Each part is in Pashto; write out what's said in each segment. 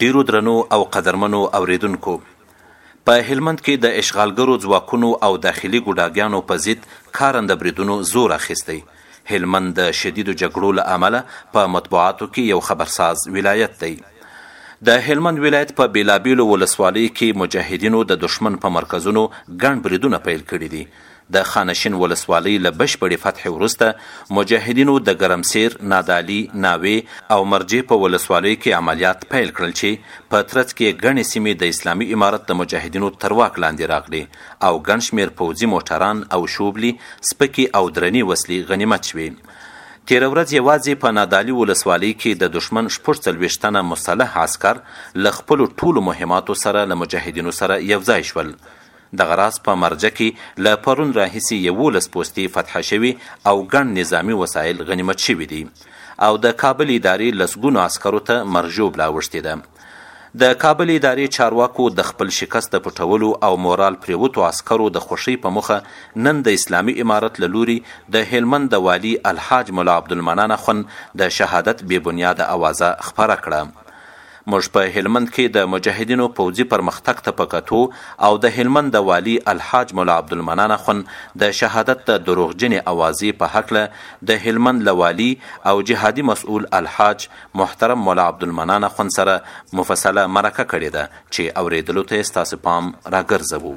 ډېرو درنو او قدرمنو اورېدونکو! په هلمند کې د اشغالګرو ځواکونو او داخلي ګوډاګیانو په ضد کارنده بریدونو زور اخیستی. هلمند د شدیدو جګړو له امله په مطبوعاتو کې یو خبرساز ولایت دی. د هلمند ولایت په بېلابېلو ولسوالیو کې مجاهدینو د دښمن په مرکزونو ګڼ بریدونه پیل کړي دي. د خانشین ولسوالۍ له بشپړې فتحې وروسته مجاهدینو د ګرمسیر، نادعلي، ناوې او مرجې په ولسوالیو کې عملیات پیل کړل چې په ترڅ کې یې ګڼې سیمې د اسلامي امارت د مجاهدینو تر واک لاندې راغلې او ګڼ شمېر پوځي موټران او شوبلې، سپکې او درنې وسلې غنیمت شوې. تېره ورځ یوازې په نادعلي ولسوالۍ کې د دښمن شپږ څلوېښت تنه مسلح عسکر له خپلو ټولو مهماتو سره له مجاهدینو سره یوځای شول. دغه راز په مرجه کې له پرون راهیسې یوولس پوستې فتح شوي او ګڼ نظامي وسایل غنیمت شوي دي او د کابل ادارې لسګونو عسکرو ته مرژوب لا اوښتې ده. د کابل ادارې چارواکو د خپل شکست د پټولو او مورال پرېوتو عسکرو د خوښۍ په موخه نن د اسلامي امارت له لوري د هلمند د والي الحاج ملا عبدالمنان اخوند د شهادت بې بنیاده اوازه خپره کړه. موږ په هلمند کې د مجاهدینو پوځي پرمختګ ته په کتو او د هلمند د والي الحاج ملا عبدالمنان اخوند د شهادت د دروغجنې اوازې په هکله د هلمند له والي او جهادي مسؤل الحاج محترم ملا عبدالمنان اخوند سره مفصله مرکه کړې ده چې اورېدلو ته یې ستاسې پام راګرځوو.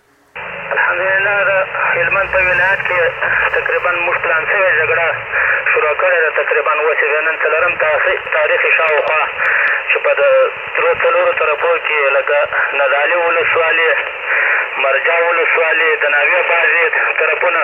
الحمدلله د هلمند په ولایت کې تقریبا موږ پلان شوې جګړه شروع کړې ده تقریبا اوس یې نن څلورم تاریخ شاوخوا چې په درو څلورو طرفو کې لکه نادعلي ولسوالي مرجع ولسوالي د ناوې بازې طرفونه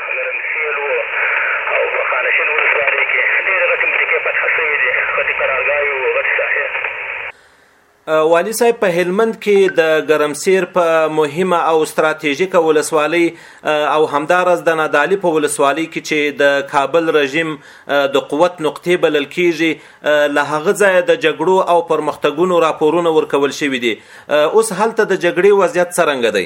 ګرمسېرو او په خانشین ولسوالۍ کې ډېرې غټې ملکې فتح شوې دي، غټې قرارګاوې وو، غټې ساحې. والي صاحب په هلمند کې د ګرمسیر په مهمه او ستراتیژیکه ولسوالۍ او همداراز د نادعلي په ولسوالۍ کې چې د کابل رژیم د قوت نقطې بلل کیږي له هغه ځایه د جګړو او پرمختګونو راپورونه ورکول شوي دي اوس هلته د جګړې وضعیت څرنګه دی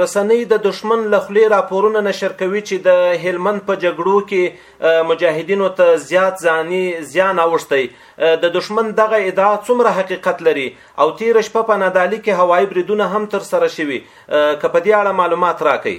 رسنۍ د دښمن له خولې راپورونه نشر کوي چې د هلمند په جګړو کې مجاهدینو ته زیات ځاني زیان اوښتی د دښمن دغه ادعا څومره حقیقت لري او تیر شپه په نادعلي کې هوایي بریدونه هم تر سره شوي که په دې اړه معلومات راکړئ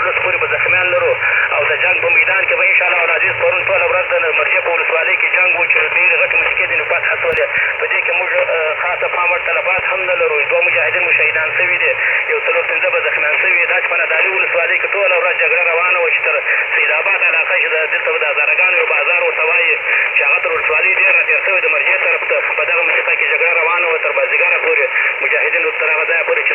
ولس پورې به زخمیان لرو او د جنګ په میدان کې به انشاءالله العزیز پرون ټوله ورځ د مرجې په ولسوالۍ کې جنګ و چې ډېرې غټې موسیقې ځینې فتحه شولې په دې کې موږ خاصه پام وړ تلفات هم نه لرو دوه مجاهدین مو شهیدان شوي دي یو څلور پنځه به زخمیان شوي دا چې په نادالي ولسوالۍ کې ټوله ورځ جګړه روانه وه چې تر سید آباد علاقه چې دلته به د هزارګانو یو بازار ورته وایي چې هغه تر ولسوالۍ ډېر راتېر شوی د مرجې طرف ته په دغه موسیقه کې جګړه روانه وه تر بازیګره پورې مجاهدین تر هغه ځایه پورې چې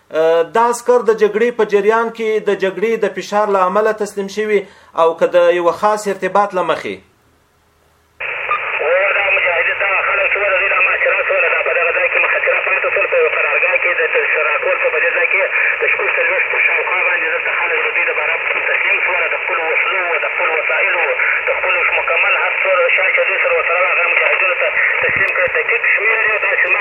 دا عسکر د جګړې په جریان کې د جګړې د فشار له امله تسلیم شوي او که د یو خاص ارتباط له مخې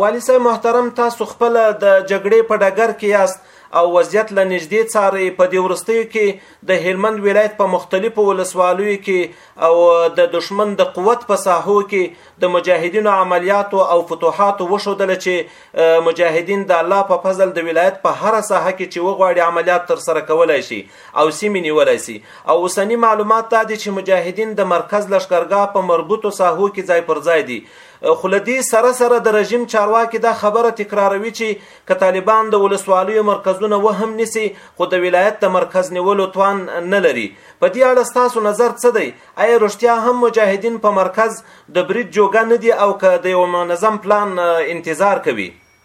والی صاحب محترم تاسو خپل د جګړې په ډګر کې یاست او وضعیت له نږدې څارئ په دې وروستیو کې د هلمند ولایت په مختلفو ولسوالیو کې او د دشمن د قوت په ساحو کې د مجاهدینو عملیاتو او فتوحاتو وښودل چې مجاهدین د الله په فضل د ولایت په هر ساحه کې چې وغواړي عملیات تر سره کولای شي او سیمې نیولای شي او اوسنی معلومات دا دي چې مجاهدین د مرکز لشکرګاه په مربوطو ساحو کې ځای پر ځای دي خو له دې سره سره د رژیم چارواکي دا خبره تکراروي چې که طالبان د ولسوالیو مرکزونه وهم نیسي خو د ولایت د مرکز نیولو توان نه لري په دې اړه ستاسو نظر څه دی آیا رښتیا هم مجاهدین په مرکز د برید جوګه نه دي او که د یو منظم پلان انتظار کوي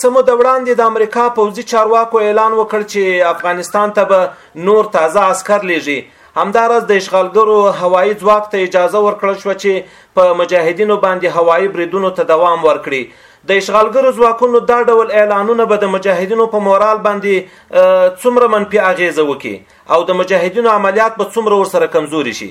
څه مو د وړاندې د امریکا پوځي چارواکو اعلان وکړ چې افغانستان ته به نور تازه عسكر لیږي همدارس د اشغالګرو هوایی ځواک ته اجازه ورکړل شو چې په مجاهدینو باندې هوایي بریدونو ته دوام ورکړي د اشغالګرو ځواکونو دا ډول اعلانونه به د مجاهدینو په مورال باندې څومره منفي اغیزه وکړي او د مجاهدینو عملیات به څومره ورسره کمزوري شي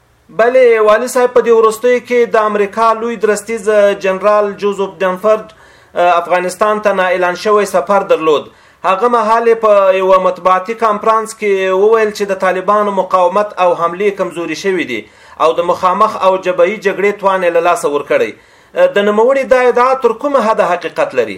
بله والي صاحب په دې وروستیو کې د امریکا لوی درستیز جنرال جوزف ډنفرد افغانستان ته نا اعلان شوی سفر درلود هغه مهال په یو مطبوعاتي کانفرنس کې وویل چې د طالبانو مقاومت او حمله کمزوري شوې دي او د مخامخ او جبهي جګړې توان له لاسه ورکړي د نوموړي دا ادعا تر کومه حد حقیقت لري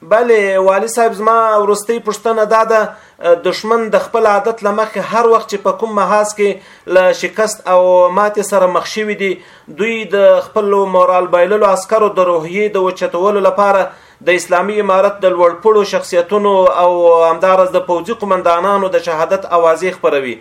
بله والي صاحب زما ورستۍ پښتنه دا ده دشمن د خپل عادت لمخې هر وخت چې په کوم محاذ کې له شکست او ماتې سره مخ شوي دي دوی د خپل مورال بایللو عسکرو د روحیې د وچتولو لپاره د اسلامي امارت د لوړپړو شخصیتونو او همدارز د پوځي قومندانانو د شهادت اوازې خبروي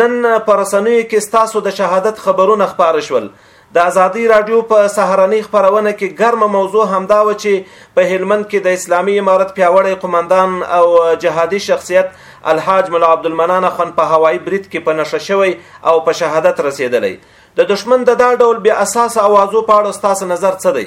نن پر رسنیو کې ستاسو د شهادت خبرونه خبره شول د ازادۍ راډیو په سهارنۍ خپرونه کې ګرمه موضوع همدا و چې په هلمند کې د اسلامي امارت پیاوړی قومندان او جهادي شخصیت الحاج ملا عبدالمنان اخوند په هوایي برید کې په نښه شوی او په شهادت رسېدلی د دښمن د دا ډول بې اساسه اوازو په اړه ستاسو نظر څه دی؟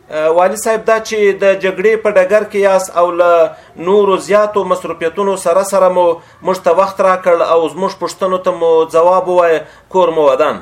والي صاحب دا چې د جګړې په ډګر کې یاست او له نورو زیاتو مصروفیتونو سره سره مو موږ ته وخت راکړ او زموږ پوښتنو ته مو ځواب ووایه کور مو ودان